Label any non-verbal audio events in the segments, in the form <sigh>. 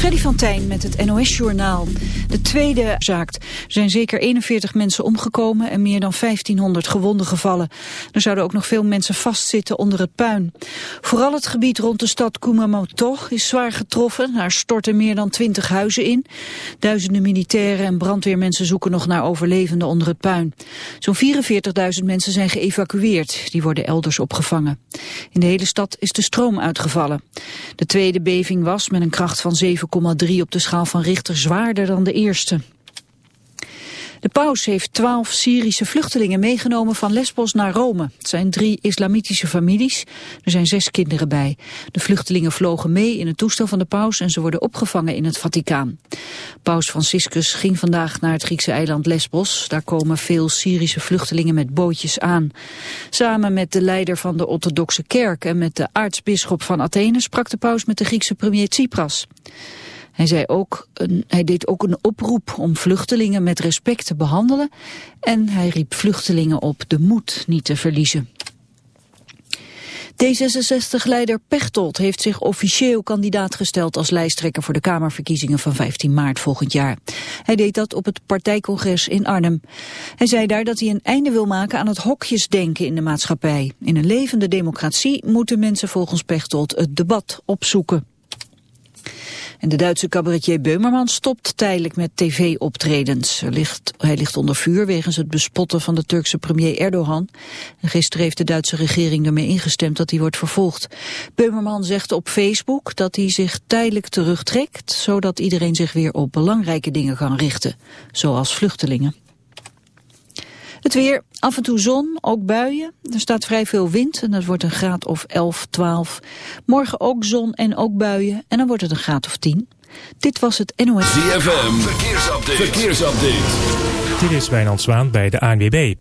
Freddy van Tijn met het NOS-journaal. De tweede zaakt. Er zijn zeker 41 mensen omgekomen en meer dan 1500 gewonden gevallen. Er zouden ook nog veel mensen vastzitten onder het puin. Vooral het gebied rond de stad Kumamoto is zwaar getroffen. Daar storten meer dan 20 huizen in. Duizenden militairen en brandweermensen zoeken nog naar overlevenden onder het puin. Zo'n 44.000 mensen zijn geëvacueerd. Die worden elders opgevangen. In de hele stad is de stroom uitgevallen. De tweede beving was met een kracht van 7 7,3 op de schaal van Richter zwaarder dan de eerste. De paus heeft twaalf Syrische vluchtelingen meegenomen van Lesbos naar Rome. Het zijn drie islamitische families. Er zijn zes kinderen bij. De vluchtelingen vlogen mee in het toestel van de paus en ze worden opgevangen in het Vaticaan. Paus Franciscus ging vandaag naar het Griekse eiland Lesbos. Daar komen veel Syrische vluchtelingen met bootjes aan. Samen met de leider van de orthodoxe kerk en met de aartsbisschop van Athene sprak de paus met de Griekse premier Tsipras. Hij, zei ook hij deed ook een oproep om vluchtelingen met respect te behandelen en hij riep vluchtelingen op de moed niet te verliezen. D66-leider Pechtold heeft zich officieel kandidaat gesteld als lijsttrekker voor de Kamerverkiezingen van 15 maart volgend jaar. Hij deed dat op het partijcongres in Arnhem. Hij zei daar dat hij een einde wil maken aan het hokjesdenken in de maatschappij. In een levende democratie moeten mensen volgens Pechtold het debat opzoeken. En de Duitse cabaretier Beumerman stopt tijdelijk met tv-optredens. Hij ligt onder vuur wegens het bespotten van de Turkse premier Erdogan. En gisteren heeft de Duitse regering ermee ingestemd dat hij wordt vervolgd. Beumerman zegt op Facebook dat hij zich tijdelijk terugtrekt... zodat iedereen zich weer op belangrijke dingen kan richten, zoals vluchtelingen. Het weer, af en toe zon, ook buien. Er staat vrij veel wind en dat wordt een graad of 11, 12. Morgen ook zon en ook buien en dan wordt het een graad of 10. Dit was het NOS. ZFM, verkeersupdate. verkeersupdate. Dit is Wijnand Zwaan bij de ANWB.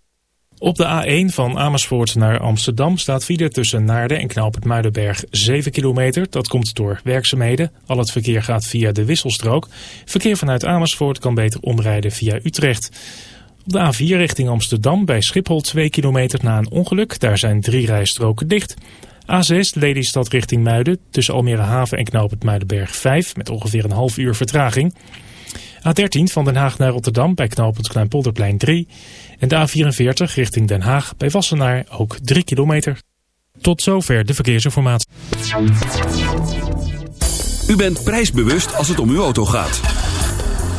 Op de A1 van Amersfoort naar Amsterdam staat file tussen Naarden en Knoop Muidenberg 7 kilometer. Dat komt door werkzaamheden. Al het verkeer gaat via de wisselstrook. Verkeer vanuit Amersfoort kan beter omrijden via Utrecht. Op de A4 richting Amsterdam bij Schiphol 2 kilometer na een ongeluk. Daar zijn drie rijstroken dicht. A6 Lelystad richting Muiden tussen Almere Haven en Knoop Muidenberg 5 met ongeveer een half uur vertraging. A13 van Den Haag naar Rotterdam bij Knoop het Kleinpolderplein 3. En de A44 richting Den Haag bij Wassenaar ook 3 kilometer. Tot zover de verkeersinformatie. U bent prijsbewust als het om uw auto gaat.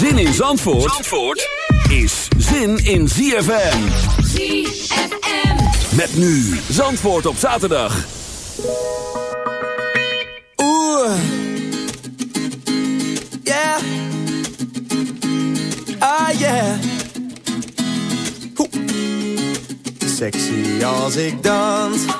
Zin in Zandvoort, Zandvoort is zin in ZFM. ZFM. Met nu Zandvoort op zaterdag. Ooh. Yeah. Ah, yeah. Hoe. Sexy als ik dans.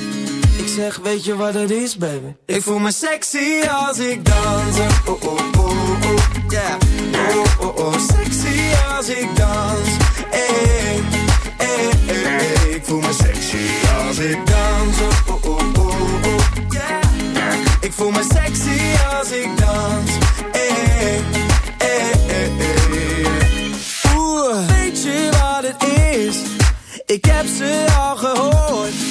Zeg, weet je wat het is, baby? Ik voel me sexy als ik dans. Oh, oh, oh, oh, yeah. Oh, oh, oh, sexy als ik dans. Hey, hey, hey, hey. Ik voel me sexy als ik dans. Oh, oh, oh, Ik voel me sexy als ik dans. Eh, eh, eh, eh. Oeh, weet je wat het is? Ik heb ze al gehoord.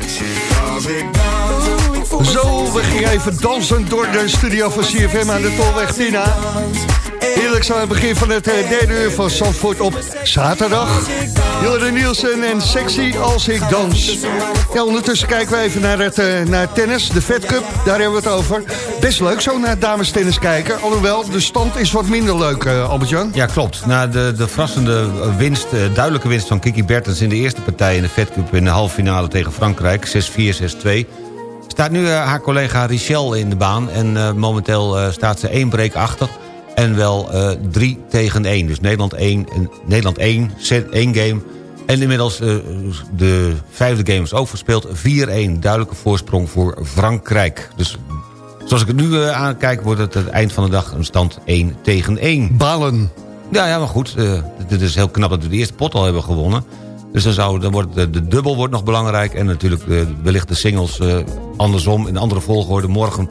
Zo, we gingen even dansen door de studio van CFM aan de Tolweg Tina. Heerlijk zo aan het begin van het eh, derde uur van Zandvoort op zaterdag. Jorden Nielsen en Sexy als ik dans. Ja, ondertussen kijken we even naar het eh, naar tennis, de Fed Cup. Daar hebben we het over. Best leuk zo naar dames tennis kijken. Alhoewel, de stand is wat minder leuk, eh, Albert-Jan. Ja, klopt. Na de, de verrassende winst, duidelijke winst van Kiki Bertens... in de eerste partij in de Fed Cup in de halve finale tegen Frankrijk... 6-4, 6-2... staat nu eh, haar collega Richel in de baan... en eh, momenteel eh, staat ze één break achter... en wel eh 3 tegen 1. Dus Nederland 1, en Nederland 1, set 1 game... En inmiddels de vijfde game is ook verspeeld. 4-1, duidelijke voorsprong voor Frankrijk. Dus zoals ik het nu eh, aankijk... wordt het het eind van de dag een stand 1 tegen 1. Balen. Ja, ja, maar goed. eh, het is heel knap dat we de eerste pot al hebben gewonnen. Dus dan, zou, dan wordt de, de dubbel wordt nog belangrijk. En natuurlijk eh, wellicht de singles eh, andersom in andere volgorde. Morgen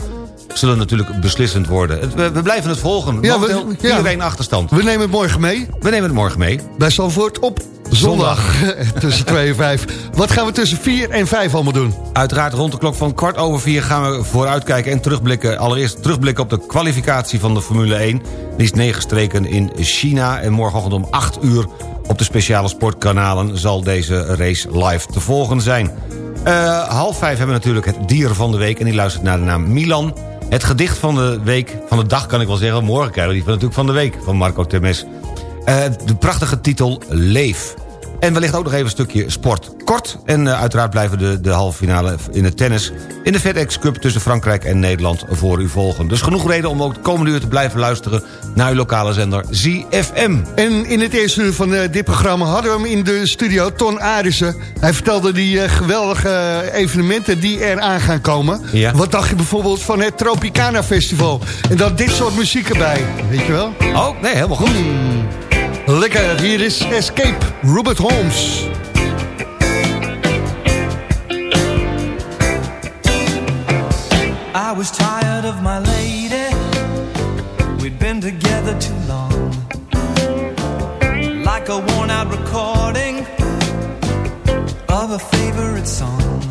zullen natuurlijk beslissend worden. We, we blijven het volgen. Ja, we- ja. 4-1 achterstand. We nemen het morgen mee We nemen het morgen mee. bij Zandvoort op zondag. <laughs> tussen 2 en 5. Wat gaan we tussen 4 en 5 allemaal doen? Uiteraard rond de klok van kwart over vier gaan we vooruitkijken en terugblikken. Allereerst terugblikken op de kwalificatie van de Formule 1. Die is neergestreken in China. En morgenochtend om 8 uur op de speciale sportkanalen... zal deze race live te volgen zijn. Eh, half vijf hebben we natuurlijk het dier van de week... en die luistert naar de naam Milan. Het gedicht van de week, van de dag kan ik wel zeggen... morgen krijgen we die van, natuurlijk van de week van Marco Temes. Eh, de prachtige titel Leef. En wellicht ook nog even een stukje sport. Kort en eh, uiteraard blijven de, de halve finale in het tennis... in de FedEx Cup tussen Frankrijk en Nederland voor u volgen. Dus genoeg reden om ook de komende uur te blijven luisteren... naar uw lokale zender ZFM. En in het eerste uur van eh, dit programma hadden we hem in de studio, Ton Arissen. Hij vertelde die eh, geweldige evenementen die er aan gaan komen. Ja. Wat dacht je bijvoorbeeld van het Tropicana Festival? En dan dit soort muziek erbij, weet je wel? Oh, nee, helemaal goed. Lekker, hier is Escape, Robert Holmes. I was tired of my lady. We'd been together too long. Like a worn out recording of a favorite song.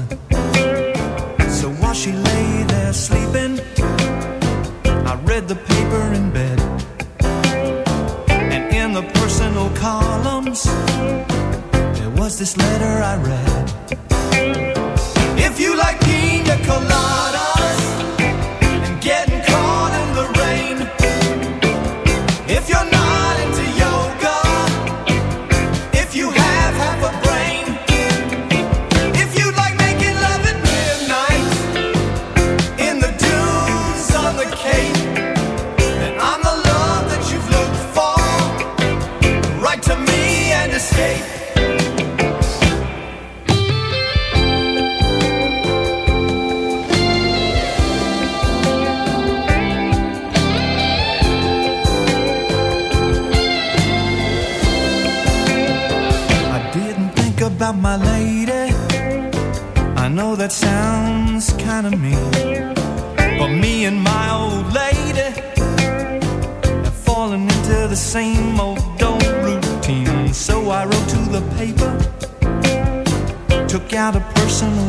Columns, there was this letter I read. out a personal.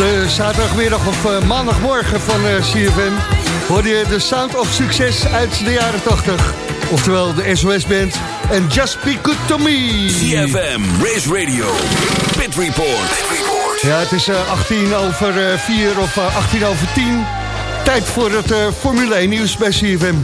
de zaterdagmiddag of uh, maandagmorgen van uh, CFM hoor je de Sound of Succes uit de jaren 80. Oftewel de SOS Band en Just Be Good To Me. CFM, Race Radio, Pit Report. Ja, het is uh, 18 over 4 of 18 over 10. Tijd voor het Formule 1 nieuws bij CFM.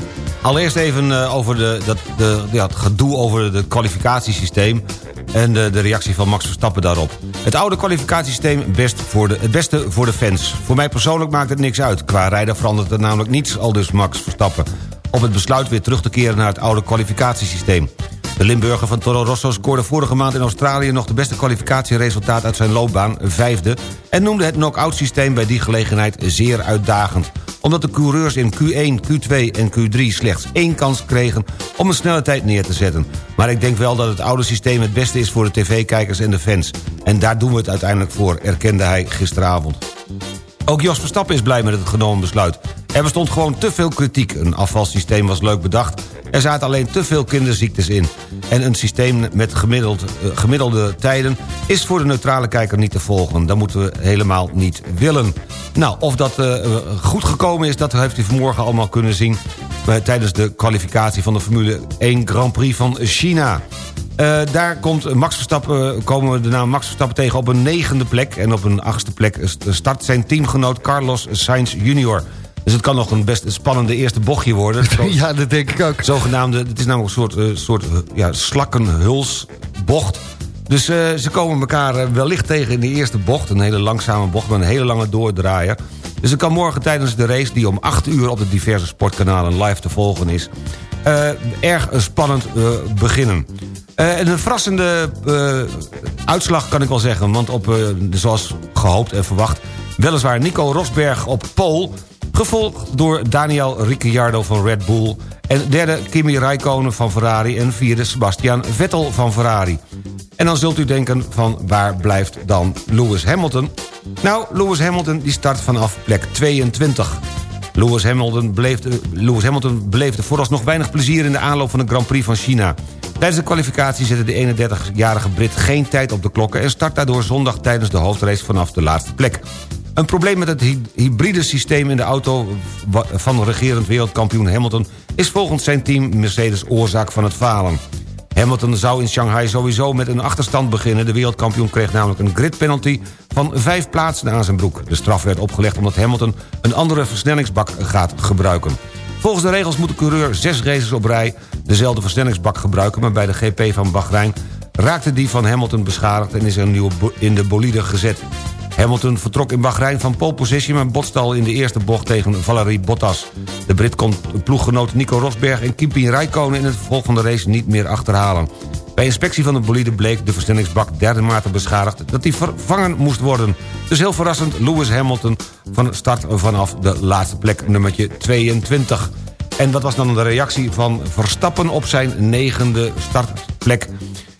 Allereerst even uh, over de, dat, de, ja, het gedoe over het kwalificatiesysteem... en de, de, reactie van Max Verstappen daarop. Het oude kwalificatiesysteem best voor de, het beste voor de fans. Voor mij persoonlijk maakt het niks uit. Qua rijden verandert er namelijk niets, al dus Max Verstappen. Op het besluit weer terug te keren naar het oude kwalificatiesysteem. De Limburger van Toro Rosso scoorde vorige maand in Australië... nog de beste kwalificatieresultaat uit zijn loopbaan, vijfde... en noemde het knock-out systeem bij die gelegenheid zeer uitdagend omdat de coureurs in Q1, Q2 en Q3 slechts één kans kregen om een snelle tijd neer te zetten. Maar ik denk wel dat het oude systeem het beste is voor de tv-kijkers en de fans. En daar doen we het uiteindelijk voor, erkende hij gisteravond. Ook Jos Verstappen is blij met het genomen besluit. Er bestond gewoon te veel kritiek. Een afvalsysteem was leuk bedacht. Er zaten alleen te veel kinderziektes in. En een systeem met gemiddeld, uh, gemiddelde tijden... is voor de neutrale kijker niet te volgen. Dat moeten we helemaal niet willen. Nou, of dat uh, goed gekomen is, dat heeft u vanmorgen allemaal kunnen zien... Tijdens de kwalificatie van de Formule 1 Grand Prix van China. Daar komt Max Verstappen, komen we de naam Max Verstappen tegen op een negende plek. En op een achtste plek start zijn teamgenoot Carlos Sainz junior. Dus het kan nog een best spannende eerste bochtje worden. <laughs> ja, dat denk ik ook. Zogenaamde, het is namelijk een soort, uh, soort uh, ja, slakkenhulsbocht. Dus uh, ze komen elkaar wellicht tegen in de eerste bocht. Een hele langzame bocht met een hele lange doordraaier. Dus het kan morgen tijdens de race, die om 8 uur op de diverse sportkanalen live te volgen is... erg spannend beginnen. Uh, een verrassende uitslag kan ik wel zeggen. Want op, zoals gehoopt en verwacht... weliswaar Nico Rosberg op pole... gevolgd door Daniel Ricciardo van Red Bull... en derde Kimi Räikkönen van Ferrari... en vierde Sebastian Vettel van Ferrari. En dan zult u denken van waar blijft dan Lewis Hamilton? Nou, Lewis Hamilton die start vanaf plek 22... Lewis Hamilton, beleefde, Lewis Hamilton beleefde vooralsnog weinig plezier... in de aanloop van de Grand Prix van China. Tijdens de kwalificatie zette de 31-jarige Brit geen tijd op de klokken... en start daardoor zondag tijdens de hoofdrace vanaf de laatste plek. Een probleem met het hybride systeem in de auto van regerend wereldkampioen Hamilton... is volgens zijn team Mercedes oorzaak van het falen. Hamilton zou in Shanghai sowieso met een achterstand beginnen. De wereldkampioen kreeg namelijk een gridpenalty van vijf plaatsen aan zijn broek. De straf werd opgelegd omdat Hamilton een andere versnellingsbak gaat gebruiken. Volgens de regels moet de coureur zes races op rij dezelfde versnellingsbak gebruiken... maar bij de GP van Bahrein raakte die van Hamilton beschadigd... en is er een nieuwe in de bolide gezet. Hamilton vertrok in Bahrein van pole position... maar botste al in de eerste bocht tegen Valerie Bottas. De Brit kon ploeggenoot Nico Rosberg en Kimi Räikkönen... in het vervolg van de race niet meer achterhalen. Bij inspectie van de bolide bleek de versnellingsbak dermate beschadigd... dat die vervangen moest worden. Dus heel verrassend, Lewis Hamilton van start vanaf de laatste plek, nummertje 22. En wat was dan de reactie van Verstappen op zijn negende startplek?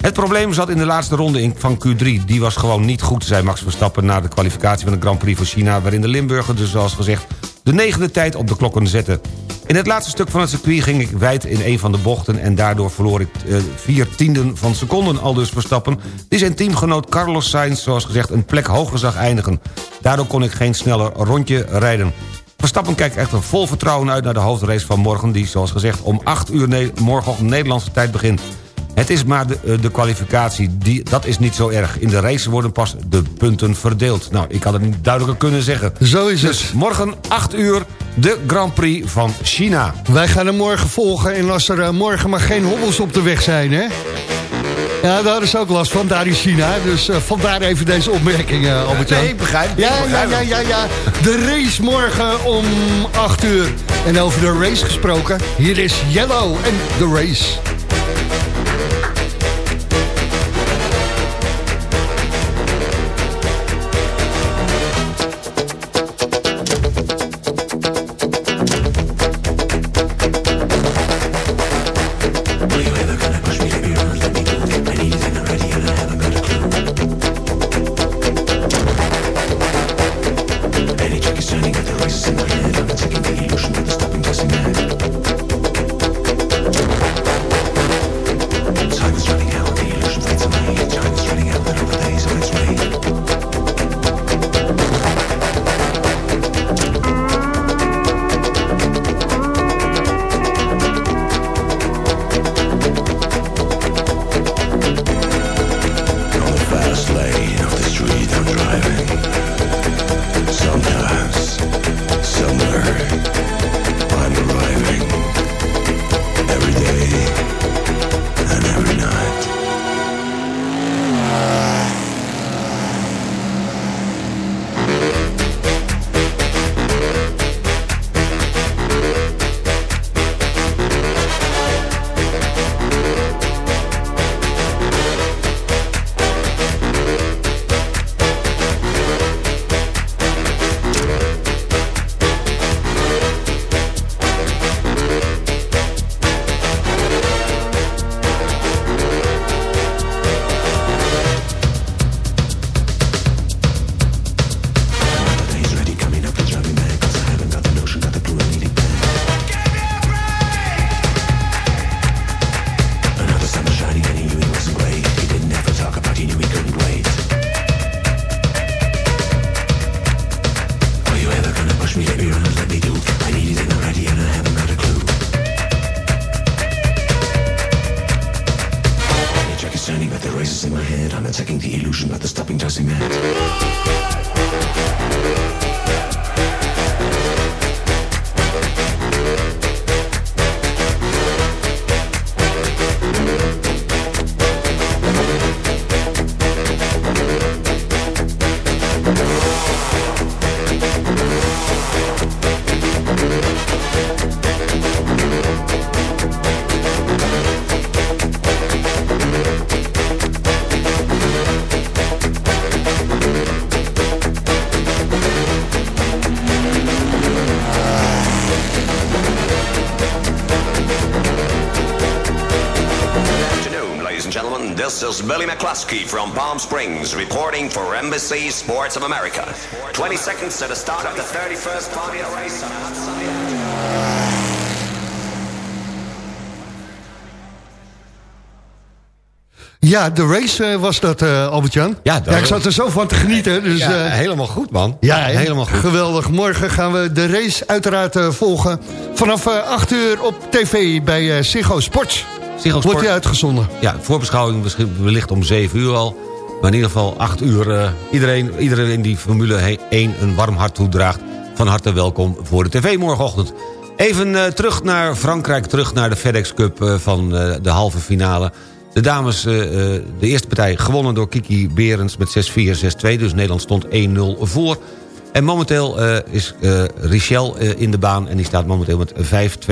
Het probleem zat in de laatste ronde van Q3. Die was gewoon niet goed, zei Max Verstappen... na de kwalificatie van de Grand Prix van China... waarin de Limburger dus zoals gezegd de negende tijd op de klokken zette. In het laatste stuk van het circuit ging ik wijd in een van de bochten... en daardoor verloor ik uh, vier tienden van seconden al dus Verstappen... die zijn teamgenoot Carlos Sainz, zoals gezegd, een plek hoger zag eindigen. Daardoor kon ik geen sneller rondje rijden. Verstappen kijkt echter vol vertrouwen uit naar de hoofdrace van morgen... die, zoals gezegd, om 8 uur morgen Nederlandse tijd begint. Het is maar de, uh, de kwalificatie, die, dat is niet zo erg. In de race worden pas de punten verdeeld. Nou, ik had het niet duidelijker kunnen zeggen. Zo is dus het. morgen 8 uur de Grand Prix van China. Wij gaan hem morgen volgen en als er uh, morgen maar geen hobbels op de weg zijn, hè? Ja, daar is ook last van, daar in China. Dus uh, vandaar even deze opmerking, uh, Albert Nee, begrijp ja, ja, ja, ja, ja. De race morgen om 8 uur. En over de race gesproken, hier is Yellow en de race. Standing at the races in my head, I'm attacking the illusion, but the stopping drives me mad. McCluskey from Palm Springs reporting for Embassy Sports of America. 20 seconds to the start of the 31st Formula race on a hot. Ja, de race eh, was dat, eh, Albert-Jan. Ja, de- ik zat er zo van te genieten. Dus, Ja, eh, helemaal goed, man. Ja, helemaal goed. Geweldig. Morgen gaan we de race uiteraard eh, volgen. Vanaf eh 8 uur op tv bij eh Ziggo Sports. Ziggo Wordt die uitgezonden. Ja, voorbeschouwing misschien wellicht om 7 uur al. Maar in ieder geval 8 uur. eh, iedereen, iedereen die Formule 1 een warm hart toedraagt... van harte welkom voor de tv morgenochtend. Even eh, terug naar Frankrijk, terug naar de FedEx Cup eh, van de halve finale. De dames, de eerste partij gewonnen door Kiki Berends met 6-4, 6-2. Dus Nederland stond 1-0 voor. En momenteel eh, is eh, Richel eh, in de baan... en die staat momenteel met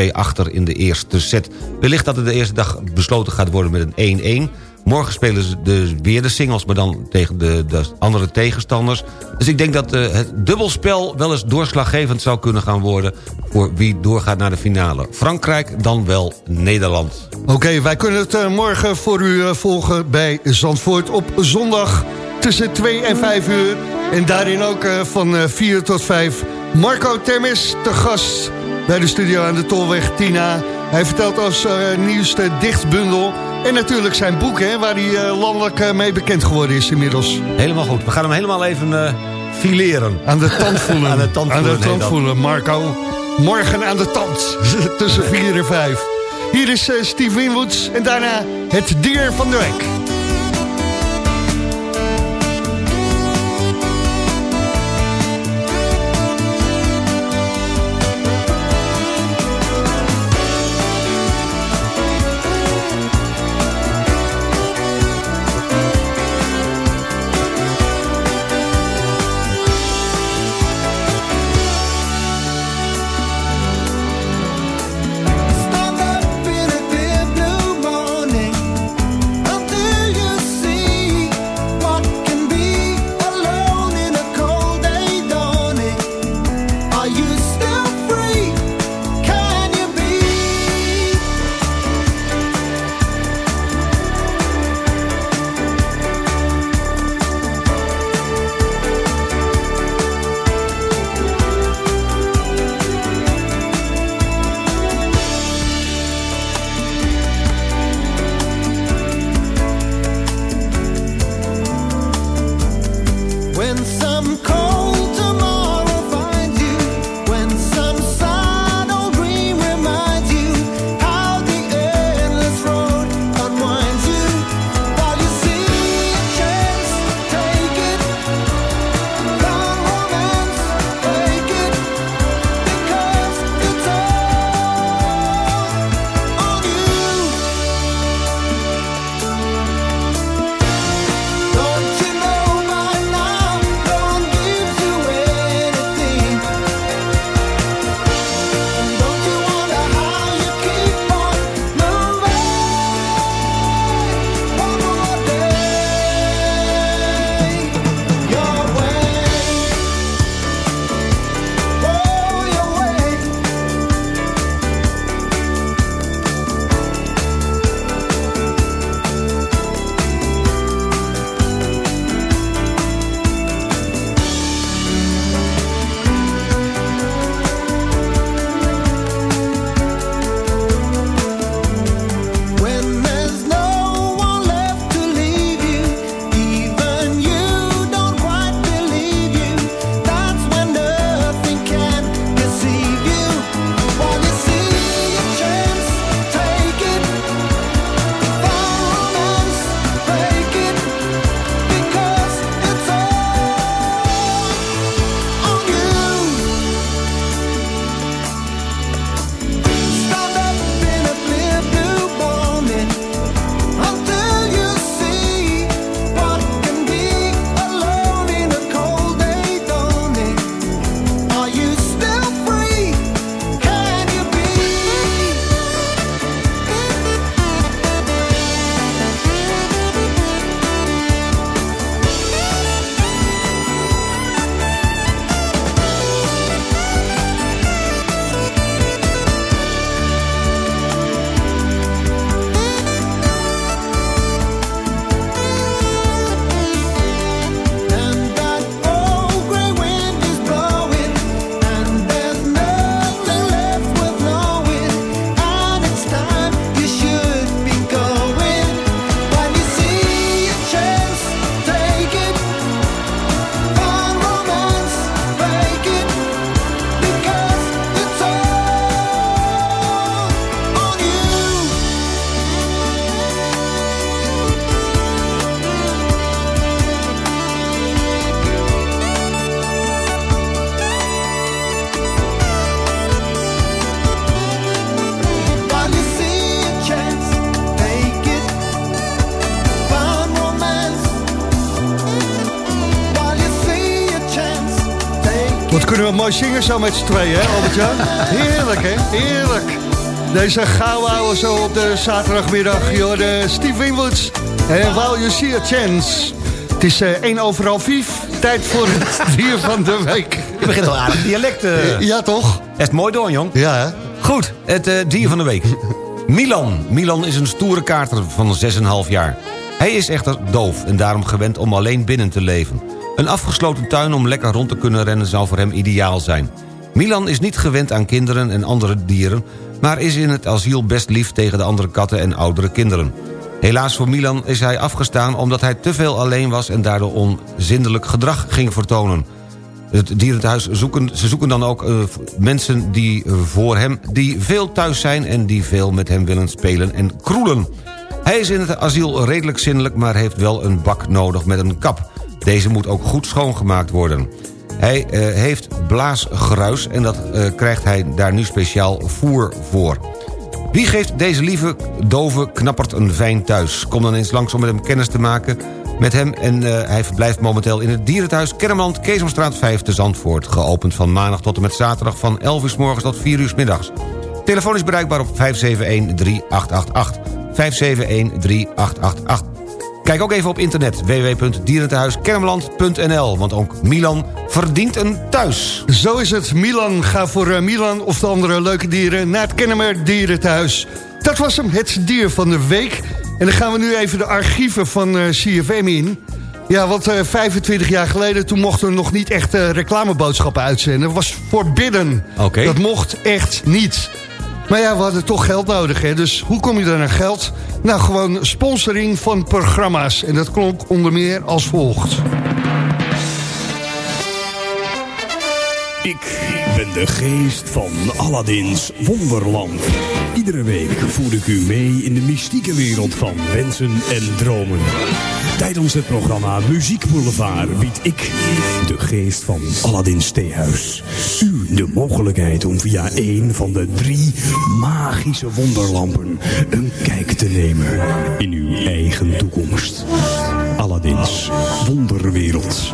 5-2 achter in de eerste set. Wellicht dat het de eerste dag besloten gaat worden met een 1-1. Morgen spelen ze dus weer de singles, maar dan tegen de, de andere tegenstanders. Dus ik denk dat eh, het dubbelspel wel eens doorslaggevend zou kunnen gaan worden... voor wie doorgaat naar de finale. Frankrijk, dan wel Nederland. Oké, wij kunnen het morgen voor u volgen bij Zandvoort op zondag tussen 2 en 5 uur. En daarin ook eh, van eh, 4 tot 5 Marco Temis te gast bij de studio aan de Tolweg Tina. Hij vertelt als eh, nieuwste dichtbundel en natuurlijk zijn boek hè, waar hij eh, landelijk eh, mee bekend geworden is inmiddels. Helemaal goed. We gaan hem helemaal even eh, fileren. Aan de tand <laughs> voelen. Aan de tand Aan voelen, de nee, tand voelen, Marco. Morgen aan de tand. <laughs> Tussen 4 en 5. Hier is eh, Steve Winwoods en daarna het dier van de week. Zingen zo met z'n tweeën, hè Albert-Jan? Heerlijk, hè? Heerlijk. Deze gauw houden zo op de zaterdagmiddag. Joh, de Steve Winwoods en While You See A Chance. Het is eh 1 over half vijf. Tijd voor het <laughs> dier van de week. Je begint al aardig dialect. eh. Ja, toch? Het mooi door, jong? Ja, hè? Goed, het eh, dier van de week. Milan. Milan is een stoere kaarter van 6,5 jaar. Hij is echter doof en daarom gewend om alleen binnen te leven. Een afgesloten tuin om lekker rond te kunnen rennen zou voor hem ideaal zijn. Milan is niet gewend aan kinderen en andere dieren... maar is in het asiel best lief tegen de andere katten en oudere kinderen. Helaas voor Milan is hij afgestaan omdat hij te veel alleen was... en daardoor onzindelijk gedrag ging vertonen. Het dierenthuis zoeken, ze zoeken dan ook eh, mensen die eh, voor hem... die veel thuis zijn en die veel met hem willen spelen en kroelen. Hij is in het asiel redelijk zindelijk... maar heeft wel een bak nodig met een kap. Deze moet ook goed schoongemaakt worden. Hij eh, heeft blaasgruis en dat eh, krijgt hij daar nu speciaal voer voor. Wie geeft deze lieve, dove knappert een fijn thuis? Kom dan eens langs om met hem kennis te maken met hem... en eh, hij verblijft momenteel in het dierenthuis Kermeland... Keesomstraat 5 te Zandvoort. Geopend van maandag tot en met zaterdag van 11 uur s morgens tot 4 uur s middags. Telefoon is bereikbaar op 571-3888. 571-3888. Kijk ook even op internet www.dierentehuiskermeland.nl... want ook Milan verdient een thuis. Zo is het. Milan, ga voor eh, Milan of de andere leuke dieren naar het Kennemer Dierenthuis. Dat was hem, het dier van de week. En dan gaan we nu even de archieven van eh, CFM in. Ja, want eh, 25 jaar geleden, toen mochten we nog niet echt eh, reclameboodschappen uitzenden. Dat was forbidden. Oké. Dat mocht echt niet. Maar ja, we hadden toch geld nodig, hè. Dus hoe kom je dan aan geld? Nou, gewoon sponsoring van programma's. En dat klonk onder meer als volgt. Ik ben de geest van Aladdin's Wonderland. Iedere week voer ik u mee in de mystieke wereld van wensen en dromen. Tijdens het programma Muziek Boulevard bied ik, de geest van Aladdin's Theehuis, u de mogelijkheid om via een van de drie magische wonderlampen een kijk te nemen in uw eigen toekomst. Aladdin's Wonderwereld.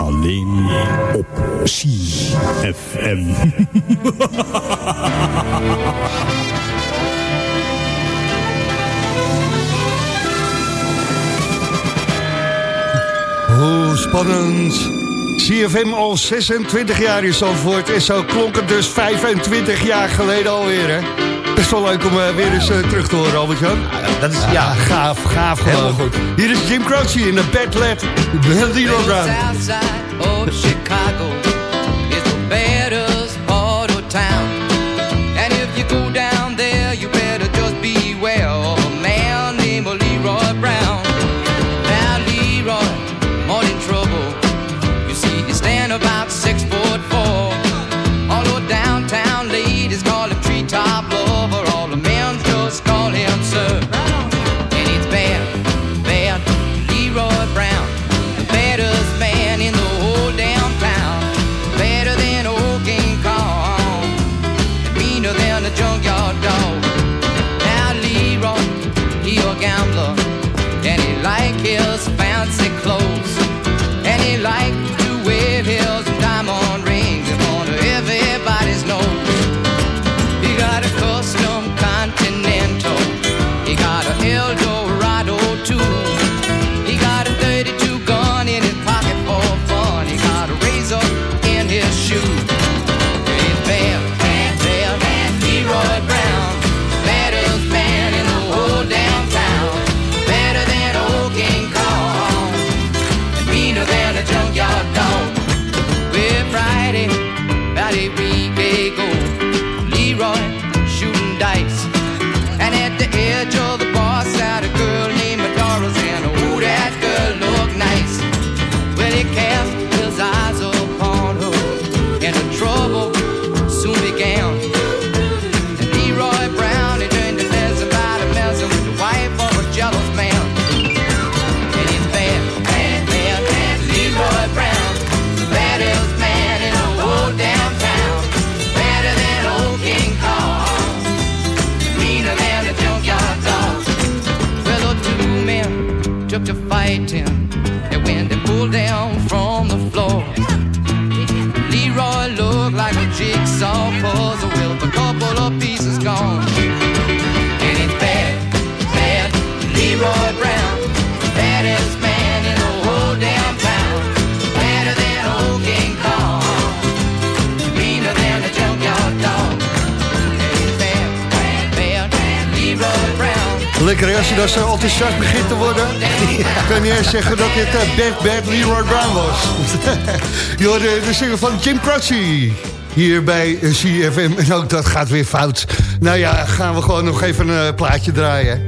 Alleen op CFM. <laughs> Hoe spannend. CFM al 26 jaar in Zandvoort. En zo klonk het dus 25 jaar geleden alweer, hè? Best wel leuk om eh, weer eens eh, terug te horen, Albert-Jan. Dat is, Ja, ja, gaaf, gaaf gewoon. Helemaal goed. Hier is Jim Croce in de Bad Lad, side of Chicago Lekker hè, als je dan zo enthousiast begint te worden. <laughs> Kan je zeggen dat dit uh, Bad Bad Leroy Brown was. <laughs> je hoorde de zinger van Jim Croce. Hier bij CFM. En ook dat gaat weer fout. Nou ja, gaan we gewoon nog even een plaatje draaien.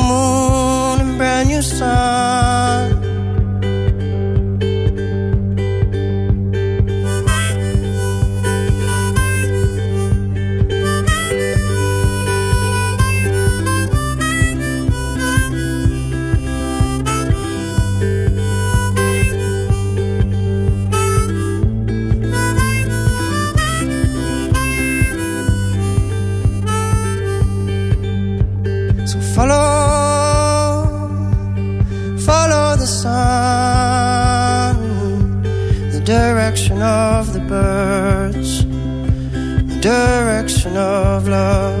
of love.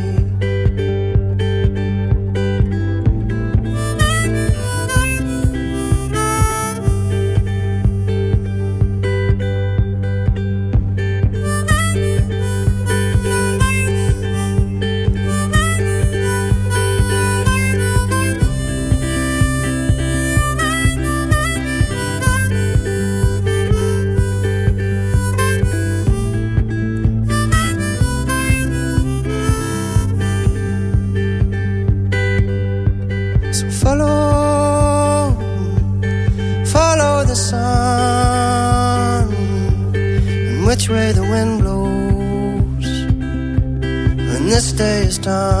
time.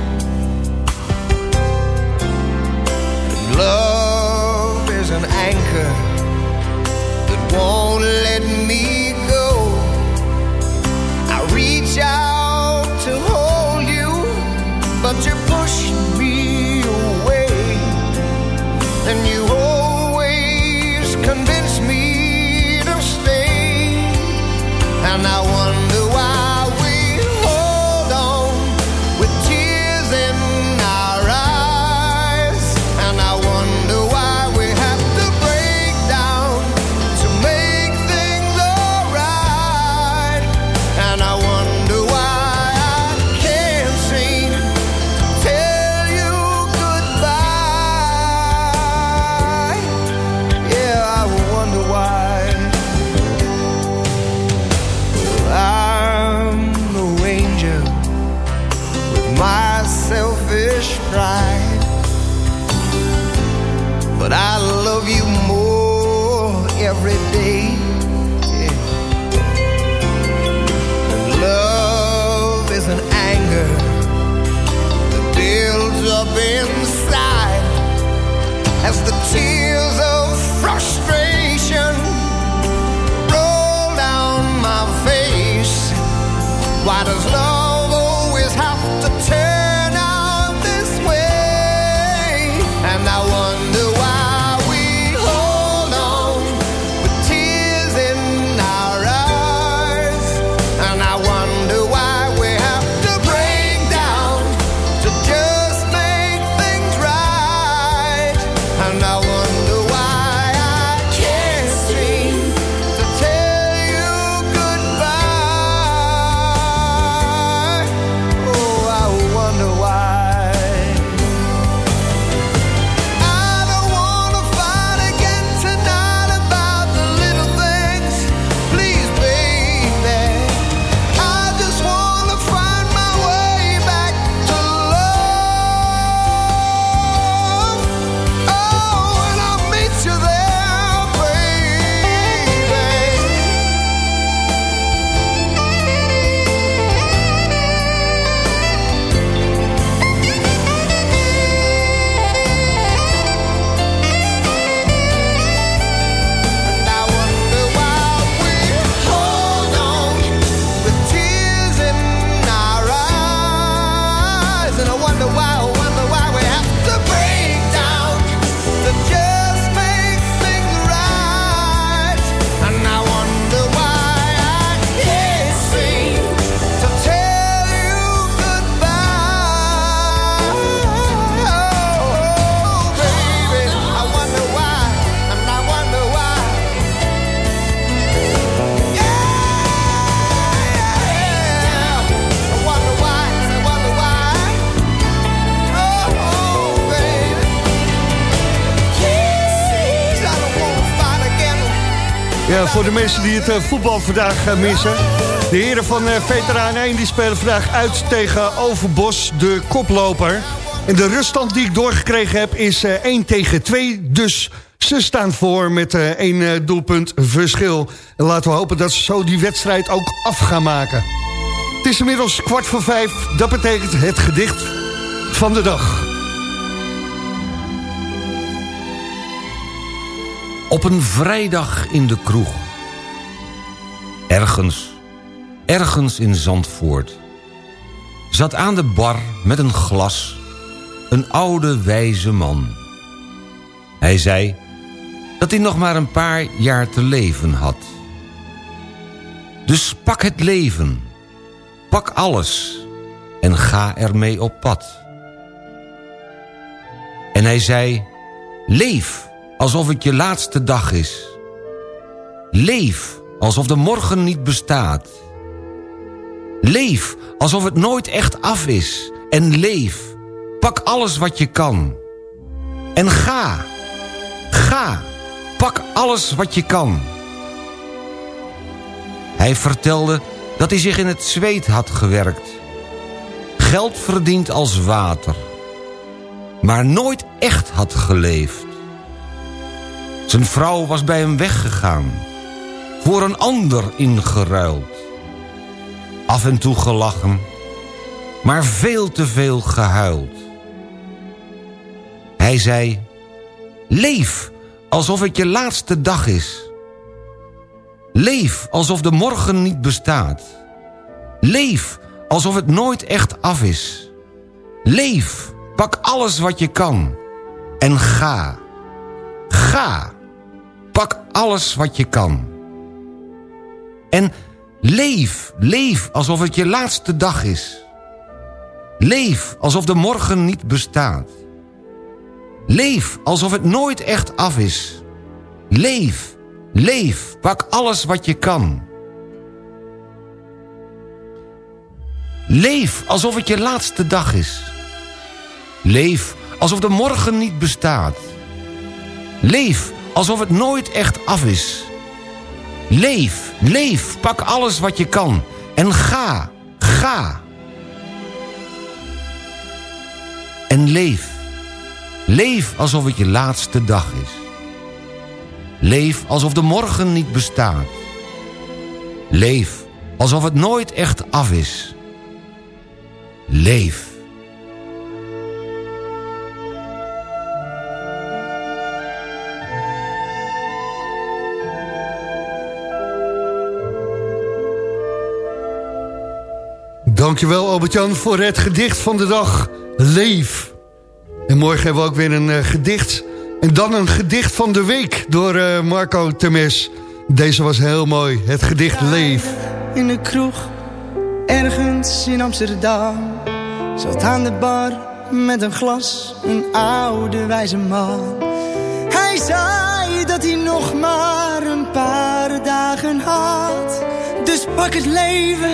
De mensen die het eh, voetbal vandaag eh, missen. De heren van eh, Veteraan 1 die spelen vandaag uit tegen Overbos, de koploper. En de ruststand die ik doorgekregen heb is eh, 1 tegen 2. Dus ze staan voor met één doelpunt verschil. En laten we hopen dat ze zo die wedstrijd ook af gaan maken. Het is inmiddels kwart voor vijf. Dat betekent het gedicht van de dag. Op een vrijdag in de kroeg. Ergens, ergens in Zandvoort... zat aan de bar met een glas een oude wijze man. Hij zei dat hij nog maar een paar jaar te leven had. Dus pak het leven, pak alles en ga ermee op pad. En hij zei, leef alsof het je laatste dag is. Leef alsof de morgen niet bestaat. Leef alsof het nooit echt af is. En leef. Pak alles wat je kan. En ga. Ga. Pak alles wat je kan. Hij vertelde dat hij zich in het zweet had gewerkt. Geld verdiend als water. Maar nooit echt had geleefd. Zijn vrouw was bij hem weggegaan. Voor een ander ingeruild. Af en toe gelachen. maar veel te veel gehuild. Hij zei, leef alsof het je laatste dag is. Leef alsof de morgen niet bestaat. Leef alsof het nooit echt af is. Leef, pak alles wat je kan. En ga. Ga. Pak alles wat je kan. En leef, leef alsof het je laatste dag is. Leef alsof de morgen niet bestaat. Leef alsof het nooit echt af is. Leef, leef, pak alles wat je kan. Leef alsof het je laatste dag is. Leef alsof de morgen niet bestaat. Leef alsof het nooit echt af is. Leef, leef, pak alles wat je kan. En ga, ga. En leef. Leef alsof het je laatste dag is. Leef alsof de morgen niet bestaat. Leef alsof het nooit echt af is. Leef. Dankjewel Albert-Jan voor het gedicht van de dag. Leef. En morgen hebben we ook weer een eh, gedicht. En dan een gedicht van de week door eh, Marco Temes. Deze was heel mooi. Het gedicht Leef. in de kroeg, ergens in Amsterdam. Zat aan de bar met een glas, een oude wijze man. Hij zei dat hij nog maar een paar dagen had. Dus pak het leven,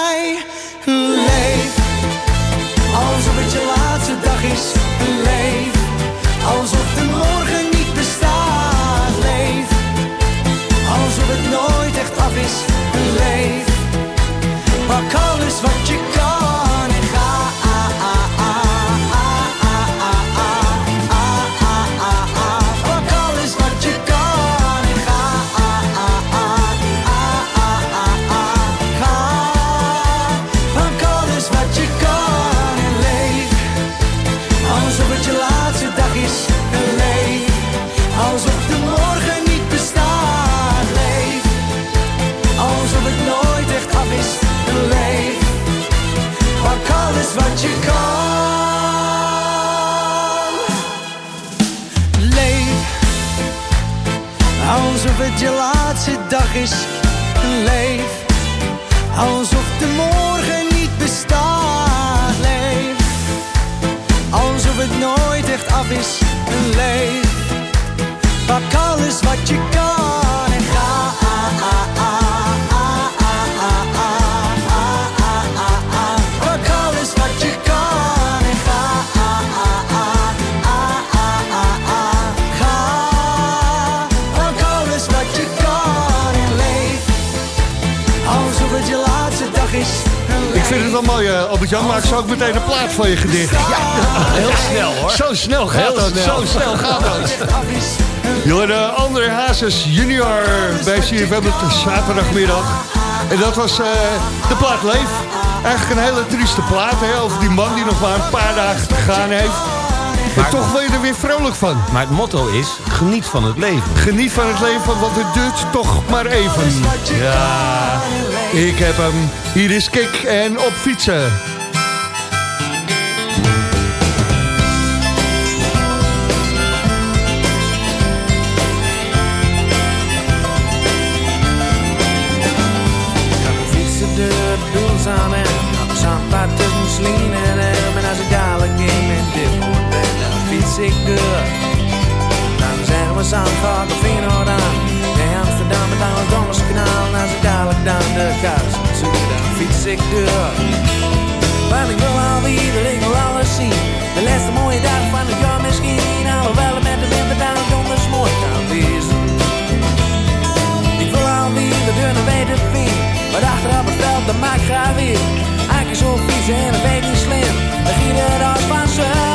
af is, leef Pak alles wat je het je laatste dag is leef Alsof de morgen niet bestaat, leef. Alsof het nooit echt af is het wel mooi, eh, Albert-Jan. Maak zo ook meteen een plaat van je gedicht. Ja, Heel snel hoor. Zo snel gaat Heel dat. snel. Zo snel gaat dat. Jullie André Hazes junior bij CFM op de zaterdagmiddag. En dat was eh, de plaat Leef. Eigenlijk een hele trieste plaat hè, over die man die nog maar een paar dagen te gaan heeft. Maar toch word je er weer vrolijk van. Maar het motto is, geniet van het leven. Geniet van het leven, want het duurt toch maar even. Ja, ik heb hem. Hier is Kik en op fietsen. ik ben, dan zeggen we Zandvoort of Feyenoord aan. Amsterdam met aan het. En als fiets ik door. Want ik wil ik wil alles zien. De laatste mooie dag van het jaar misschien. Alhoewel het met de dan donders mooi kan wezen. Ik wil alweer de deur naar weten vind. Maar achter op het veld, dat maakt graag weer. Eigenlijk zo vies en dat weet slim. Dan giet het als vanzelf.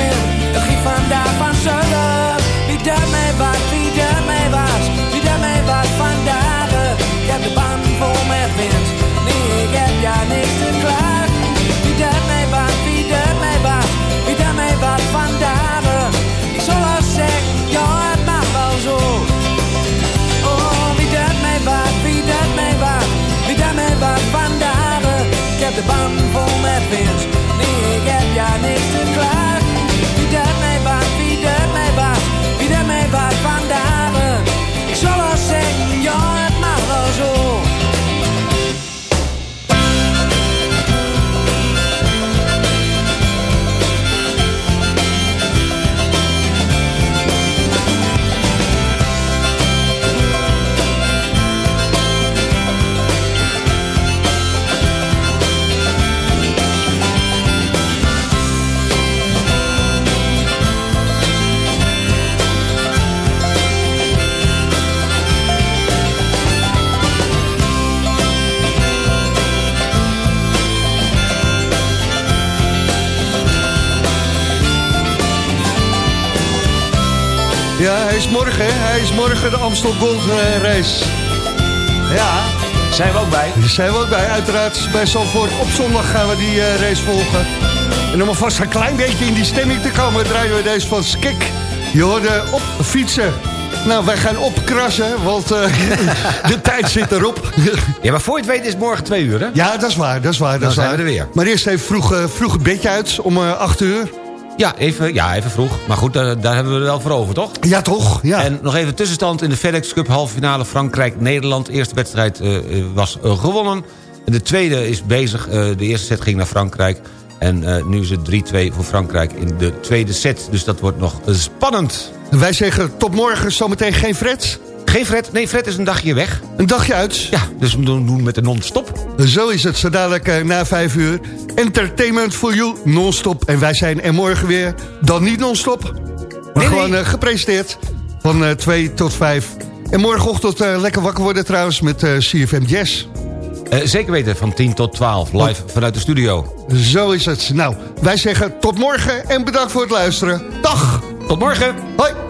Het Ja, hij is morgen, hè? Hij is morgen de Amstel Gold eh, Race. Ja. Zijn we ook bij? Daar zijn we ook bij. Uiteraard bij Zandvoort. Op zondag gaan we die eh, race volgen. En om alvast een klein beetje in die stemming te komen... draaien we deze van Skik. Je hoorde op fietsen. Nou, wij gaan opkrassen, want eh, <laughs> de tijd zit erop. Ja, maar voor je het weet is het morgen twee uur, hè? ja, dat is waar, dat is waar. Dat Dan is zijn waar. we er weer. Maar eerst even vroeg, vroeg het bedje uit om acht uur. Ja, even, ja, even vroeg. Maar goed, daar, daar hebben we er wel voor over, toch? Ja, toch? Ja. En nog even tussenstand in de FedEx Cup halve finale Frankrijk-Nederland. Eerste wedstrijd eh, eh, was eh, gewonnen. De tweede is bezig. De eerste set ging naar Frankrijk. En nu is het 3-2 voor Frankrijk in de tweede set. Dus dat wordt nog spannend. Wij zeggen tot morgen zometeen geen Fred. Geen Fred? Nee, Fred is een dagje weg. Een dagje uit? Ja, dus we doen doen met de non-stop. Zo is het, zo dadelijk eh, na vijf uur. Entertainment for you, non-stop. En wij zijn er morgen weer, dan niet non-stop. Maar Nee, gewoon nee. eh, gepresenteerd van eh 2 tot 5. En morgenochtend eh, lekker wakker worden trouwens met eh, CFM Jazz. Eh, zeker weten, van 10 tot 12, live vanuit de studio. Zo is het. Nou, wij zeggen tot morgen en bedankt voor het luisteren. Dag! Tot morgen! Hoi!